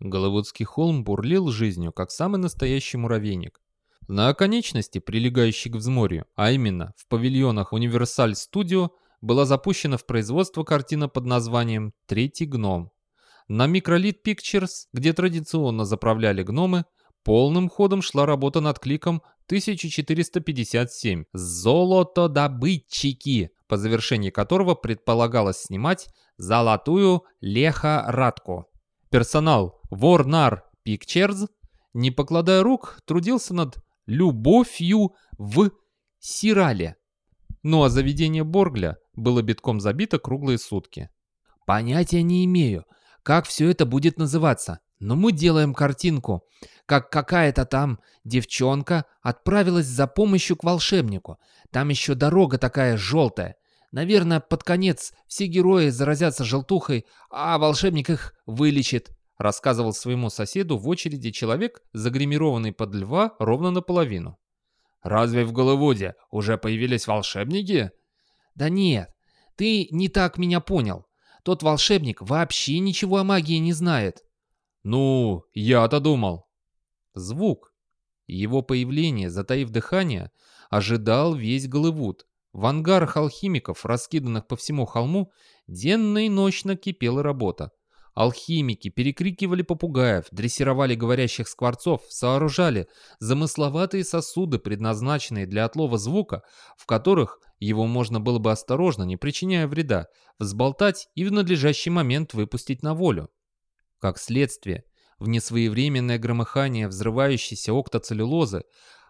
Голливудский холм бурлил жизнью, как самый настоящий муравейник. На оконечности, прилегающей к взморью, а именно в павильонах Studio, была запущена в производство картина под названием «Третий гном». На Microlith Pictures, где традиционно заправляли гномы, полным ходом шла работа над кликом 1457 «Золотодобытчики», по завершении которого предполагалось снимать «Золотую лехорадку». Персонал Warner Pictures, не покладая рук, трудился над «Любовью в Сирале». Ну а заведение Боргля было битком забито круглые сутки. «Понятия не имею, как все это будет называться, но мы делаем картинку, как какая-то там девчонка отправилась за помощью к волшебнику. Там еще дорога такая желтая. Наверное, под конец все герои заразятся желтухой, а волшебник их вылечит», — рассказывал своему соседу в очереди человек, загримированный под льва ровно наполовину. «Разве в Голливуде уже появились волшебники?» «Да нет, ты не так меня понял. Тот волшебник вообще ничего о магии не знает». «Ну, я-то думал». Звук. Его появление, затаив дыхание, ожидал весь Голливуд. В ангарах алхимиков, раскиданных по всему холму, денно и ночно кипела работа. Алхимики перекрикивали попугаев, дрессировали говорящих скворцов, сооружали замысловатые сосуды, предназначенные для отлова звука, в которых его можно было бы осторожно, не причиняя вреда, взболтать и в надлежащий момент выпустить на волю. Как следствие, в несвоевременное громыхание взрывающейся октоцеллюлозы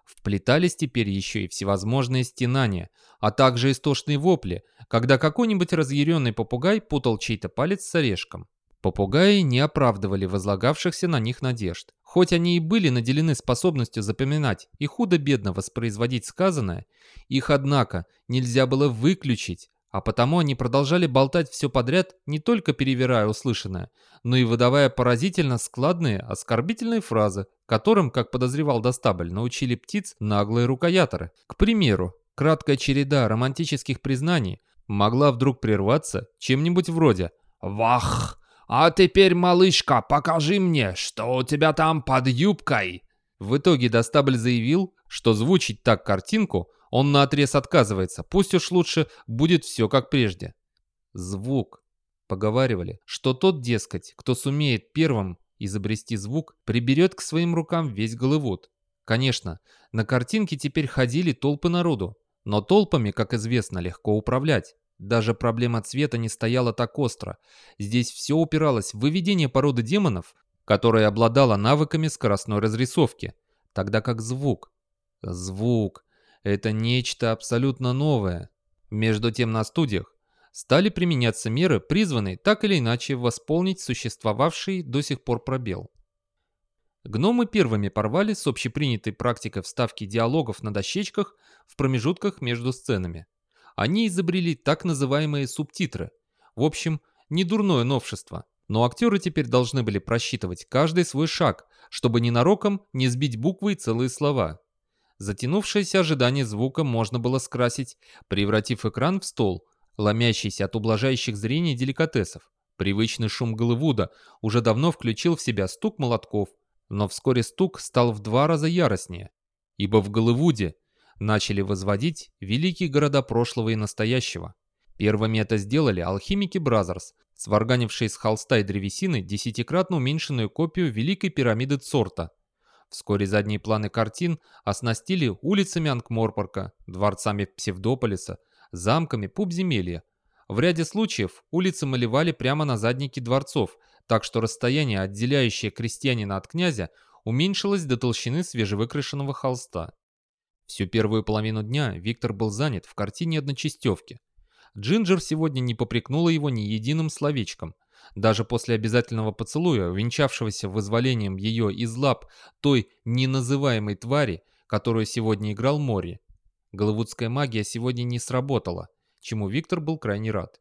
Вплетались теперь еще и всевозможные стенания, а также истошные вопли, когда какой-нибудь разъяренный попугай путал чей-то палец с орешком. Попугаи не оправдывали возлагавшихся на них надежд. Хоть они и были наделены способностью запоминать и худо-бедно воспроизводить сказанное, их, однако, нельзя было выключить, а потому они продолжали болтать все подряд, не только перевирая услышанное, но и выдавая поразительно складные, оскорбительные фразы, которым, как подозревал Достабль, научили птиц наглые рукояторы. К примеру, краткая череда романтических признаний могла вдруг прерваться чем-нибудь вроде «Вах! А теперь, малышка, покажи мне, что у тебя там под юбкой!» В итоге Достабль заявил, что звучить так картинку он наотрез отказывается, пусть уж лучше будет все как прежде. Звук. Поговаривали, что тот, дескать, кто сумеет первым изобрести звук, приберет к своим рукам весь Голливуд. Конечно, на картинке теперь ходили толпы народу, но толпами, как известно, легко управлять. Даже проблема цвета не стояла так остро. Здесь все упиралось в выведение породы демонов, которая обладала навыками скоростной разрисовки, тогда как звук. Звук. Это нечто абсолютно новое. Между тем на студиях стали применяться меры, призванные так или иначе восполнить существовавший до сих пор пробел. Гномы первыми порвали с общепринятой практикой вставки диалогов на дощечках в промежутках между сценами. Они изобрели так называемые субтитры. В общем, не дурное новшество. Но актеры теперь должны были просчитывать каждый свой шаг, чтобы ненароком не сбить буквы и целые слова. Затянувшееся ожидание звука можно было скрасить, превратив экран в стол, ломящийся от ублажающих зрение деликатесов. Привычный шум Голливуда уже давно включил в себя стук молотков, но вскоре стук стал в два раза яростнее, ибо в Голливуде начали возводить великие города прошлого и настоящего. Первыми это сделали алхимики Бразерс, сварганившие из холста и древесины десятикратно уменьшенную копию Великой пирамиды Цорта. Вскоре задние планы картин оснастили улицами Ангморпорка, дворцами Псевдополиса, замками Пубземелья. В ряде случаев улицы малевали прямо на заднике дворцов, так что расстояние, отделяющее крестьянина от князя, уменьшилось до толщины свежевыкрашенного холста. Всю первую половину дня Виктор был занят в картине одночастевки. Джинджер сегодня не попрекнула его ни единым словечком. Даже после обязательного поцелуя, венчавшегося вызволением ее из лап той неназываемой твари, которую сегодня играл Мори, Голливудская магия сегодня не сработала, чему Виктор был крайне рад.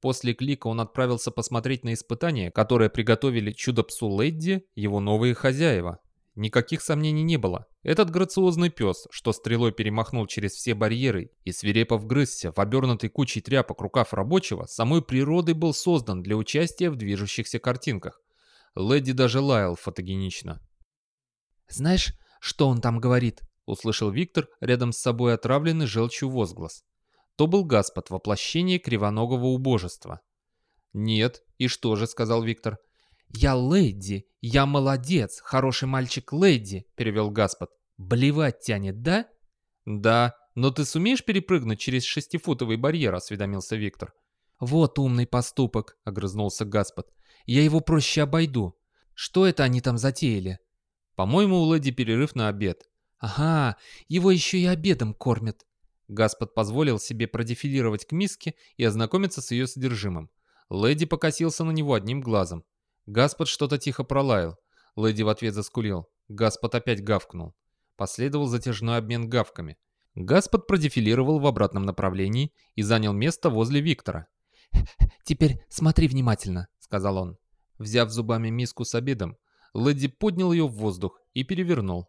После клика он отправился посмотреть на испытание, которое приготовили чудо-псу Лэдди его новые хозяева. Никаких сомнений не было. Этот грациозный пес, что стрелой перемахнул через все барьеры и свирепо вгрызся в обернутый кучей тряпок рукав рабочего, самой природой был создан для участия в движущихся картинках. Леди даже лаял фотогенично. «Знаешь, что он там говорит?» — услышал Виктор рядом с собой отравленный желчью возглас. То был Гаспод, воплощение кривоногого убожества. «Нет, и что же?» — сказал Виктор. «Я леди, я молодец, хороший мальчик леди», — перевел Гаспод. «Блевать тянет, да?» «Да, но ты сумеешь перепрыгнуть через шестифутовый барьер?» — осведомился Виктор. «Вот умный поступок», — огрызнулся Гаспод. «Я его проще обойду. Что это они там затеяли?» «По-моему, у леди перерыв на обед». «Ага, его еще и обедом кормят». Гаспод позволил себе продефилировать к миске и ознакомиться с ее содержимым. Леди покосился на него одним глазом. Гаспод что-то тихо пролаял. Леди в ответ заскулил. Гаспод опять гавкнул. Последовал затяжной обмен гавками. Гаспод продефилировал в обратном направлении и занял место возле Виктора. «Теперь смотри внимательно», — сказал он. Взяв зубами миску с обедом, Лэдди поднял ее в воздух и перевернул.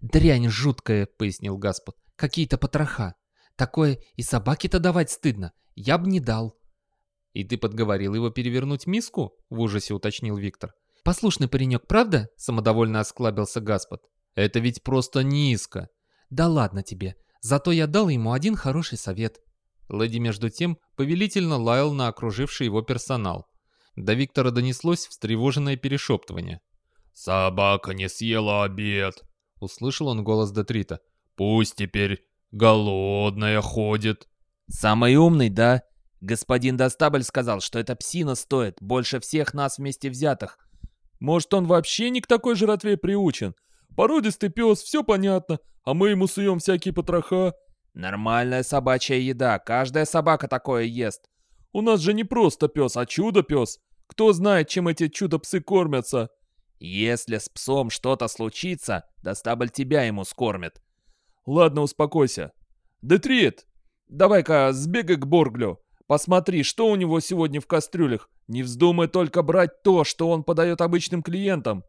«Дрянь жуткая», — пояснил Гаспод. «Какие-то потроха. Такое и собаке-то давать стыдно. Я бы не дал». «И ты подговорил его перевернуть миску?» — в ужасе уточнил Виктор. «Послушный паренек, правда?» — самодовольно осклабился Гаспод. «Это ведь просто низко». «Да ладно тебе. Зато я дал ему один хороший совет». Леди между тем повелительно лаял на окруживший его персонал. До Виктора донеслось встревоженное перешептывание. «Собака не съела обед», — услышал он голос Детрита. «Пусть теперь голодная ходит». «Самый умный, да? Господин Достабль сказал, что эта псина стоит больше всех нас вместе взятых. Может, он вообще не к такой жратве приучен? Породистый пес, все понятно, а мы ему суем всякие потроха». «Нормальная собачья еда, каждая собака такое ест». «У нас же не просто пес, а чудо-пес. Кто знает, чем эти чудо-псы кормятся?» «Если с псом что-то случится, Достабль тебя ему скормит». «Ладно, успокойся. Детрит, давай-ка сбегай к Борглю. Посмотри, что у него сегодня в кастрюлях. Не вздумай только брать то, что он подает обычным клиентам».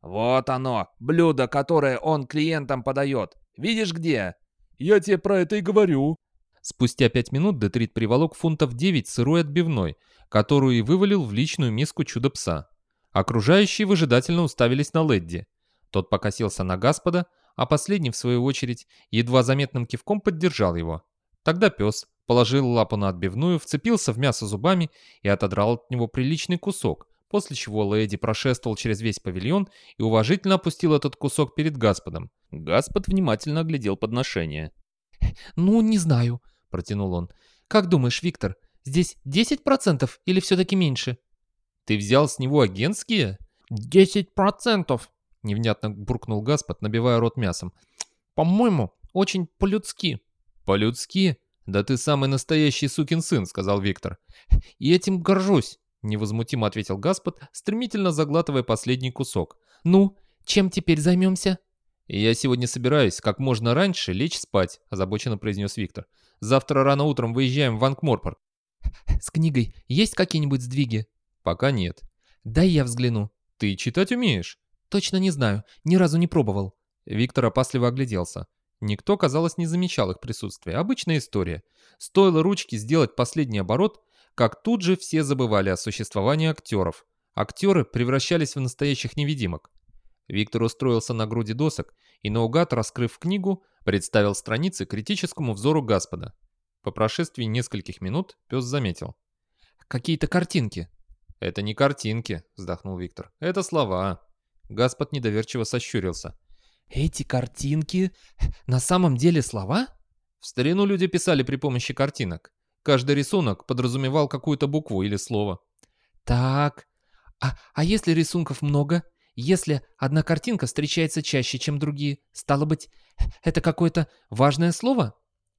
«Вот оно, блюдо, которое он клиентам подает. Видишь где?» «Я тебе про это и говорю». Спустя пять минут Детрит приволок фунтов 9 сырой отбивной, которую и вывалил в личную миску чудо-пса. Окружающие выжидательно уставились на Ледди. Тот покосился на Господа, а последний, в свою очередь, едва заметным кивком поддержал его. Тогда пес положил лапу на отбивную, вцепился в мясо зубами и отодрал от него приличный кусок, после чего Леди прошествовал через весь павильон и уважительно опустил этот кусок перед Господом. Господ внимательно оглядел подношение. «Ну, не знаю», — протянул он. «Как думаешь, Виктор, здесь 10% или все-таки меньше?» «Ты взял с него агентские?» «Десять процентов», — невнятно буркнул Гаспод, набивая рот мясом. «По-моему, очень по-людски». «По-людски? Да ты самый настоящий сукин сын», — сказал Виктор. «И этим горжусь», — невозмутимо ответил Гаспод, стремительно заглатывая последний кусок. «Ну, чем теперь займемся?» «Я сегодня собираюсь как можно раньше лечь спать», — озабоченно произнес Виктор. «Завтра рано утром выезжаем в Ванкморпорг». «С книгой есть какие-нибудь сдвиги?» «Пока нет». «Дай я взгляну». «Ты читать умеешь?» «Точно не знаю. Ни разу не пробовал». Виктор опасливо огляделся. Никто, казалось, не замечал их присутствия. Обычная история. Стоило ручке сделать последний оборот, как тут же все забывали о существовании актеров. Актеры превращались в настоящих невидимок. Виктор устроился на груди досок и наугад, раскрыв книгу, представил страницы критическому взору Господа. По прошествии нескольких минут пес заметил. «Какие-то картинки». «Это не картинки», — вздохнул Виктор. «Это слова». Гаспод недоверчиво сощурился. «Эти картинки на самом деле слова?» В старину люди писали при помощи картинок. Каждый рисунок подразумевал какую-то букву или слово. «Так, а, а если рисунков много? Если одна картинка встречается чаще, чем другие, стало быть, это какое-то важное слово?»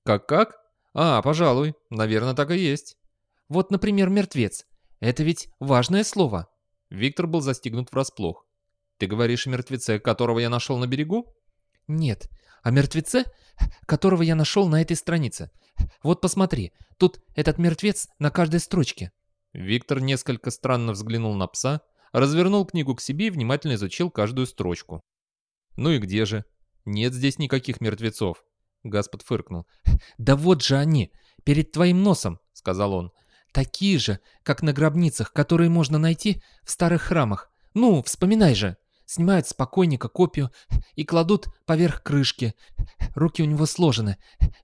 «Как-как? А, пожалуй, наверное, так и есть». «Вот, например, мертвец. Это ведь важное слово». Виктор был застигнут врасплох. «Ты говоришь о мертвеце, которого я нашел на берегу?» «Нет, о мертвеце, которого я нашел на этой странице. Вот посмотри, тут этот мертвец на каждой строчке». Виктор несколько странно взглянул на пса, развернул книгу к себе и внимательно изучил каждую строчку. «Ну и где же? Нет здесь никаких мертвецов». Гаспод фыркнул. «Да вот же они, перед твоим носом», — сказал он. «Такие же, как на гробницах, которые можно найти в старых храмах. Ну, вспоминай же. Снимают с покойника копию и кладут поверх крышки. Руки у него сложены.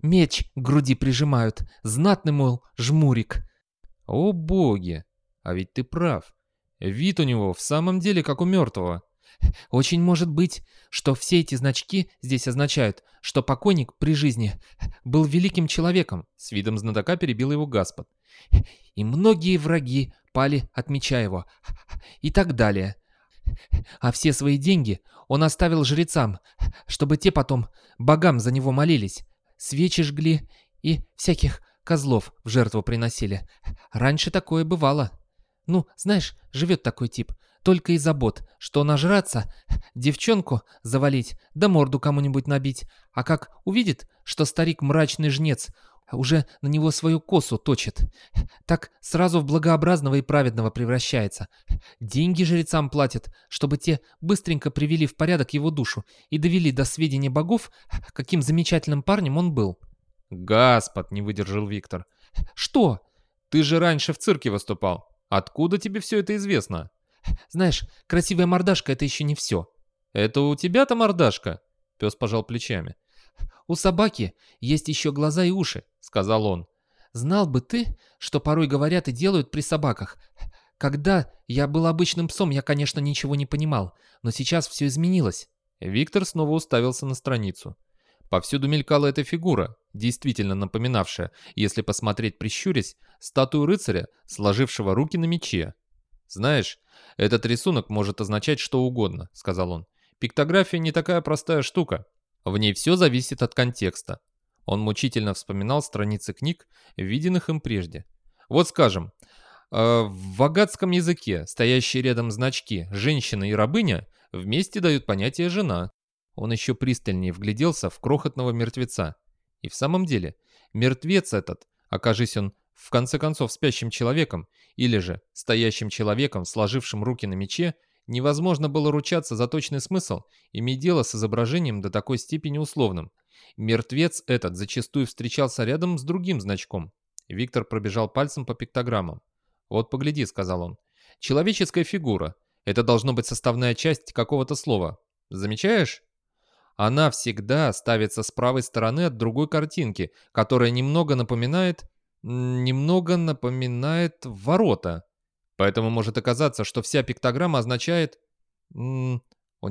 Меч к груди прижимают. Знатный, мол, жмурик. О боги! А ведь ты прав. Вид у него в самом деле как у мертвого. Очень может быть, что все эти значки здесь означают, что покойник при жизни был великим человеком, с видом знатока перебил его Гаспод. И многие враги пали от меча его. И так далее. А все свои деньги он оставил жрецам, чтобы те потом богам за него молились, свечи жгли и всяких козлов в жертву приносили. Раньше такое бывало. Ну, знаешь, живет такой тип, только и забот, что нажраться, девчонку завалить, да морду кому-нибудь набить. А как увидит, что старик мрачный жнец уже на него свою косу точит, так сразу в благообразного и праведного превращается. Деньги жрецам платят, чтобы те быстренько привели в порядок его душу и довели до сведения богов, каким замечательным парнем он был. «Гаспод!» — не выдержал Виктор. «Что?» «Ты же раньше в цирке выступал. Откуда тебе все это известно?» «Знаешь, красивая мордашка — это еще не все». «Это у тебя-то мордашка?» Пес пожал плечами. «У собаки есть еще глаза и уши», — сказал он. «Знал бы ты, что порой говорят и делают при собаках. Когда я был обычным псом, я, конечно, ничего не понимал, но сейчас все изменилось». Виктор снова уставился на страницу. Повсюду мелькала эта фигура, действительно напоминавшая, если посмотреть прищурясь, статую рыцаря, сложившего руки на мече. «Знаешь, этот рисунок может означать что угодно», — сказал он. «Пиктография не такая простая штука. В ней все зависит от контекста». Он мучительно вспоминал страницы книг, виденных им прежде. Вот скажем, э, в вагатском языке стоящие рядом значки «женщина» и «рабыня» вместе дают понятие «жена». Он еще пристальнее вгляделся в крохотного мертвеца. И в самом деле, мертвец этот, окажись он в конце концов спящим человеком, или же стоящим человеком, сложившим руки на мече, невозможно было ручаться за точный смысл, иметь дело с изображением до такой степени условным. Мертвец этот зачастую встречался рядом с другим значком. Виктор пробежал пальцем по пиктограммам. «Вот погляди», — сказал он. «Человеческая фигура. Это должно быть составная часть какого-то слова. Замечаешь?» Она всегда ставится с правой стороны от другой картинки, которая немного напоминает... немного напоминает ворота. Поэтому может оказаться, что вся пиктограмма означает... Он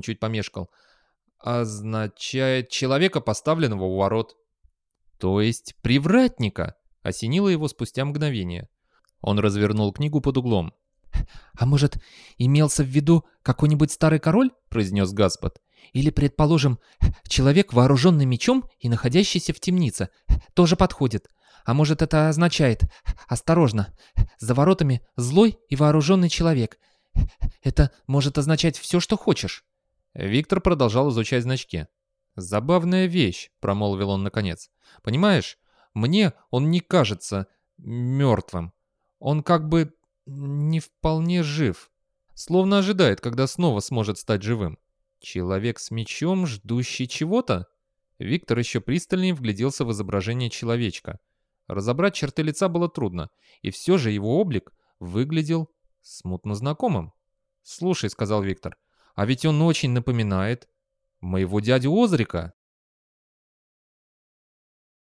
чуть помешкал. Означает человека, поставленного у ворот. То есть привратника, осенило его спустя мгновение. Он развернул книгу под углом. «А может, имелся в виду какой-нибудь старый король?» — произнес Гаспод. Или, предположим, человек, вооруженный мечом и находящийся в темнице, тоже подходит. А может, это означает «осторожно, за воротами злой и вооруженный человек». Это может означать все, что хочешь. Виктор продолжал изучать значки. «Забавная вещь», — промолвил он наконец. «Понимаешь, мне он не кажется мертвым. Он как бы не вполне жив. Словно ожидает, когда снова сможет стать живым. Человек с мечом, ждущий чего-то? Виктор еще пристальнее вгляделся в изображение человечка. Разобрать черты лица было трудно, и все же его облик выглядел смутно знакомым. «Слушай», — сказал Виктор, — «а ведь он очень напоминает моего дядю Озрика».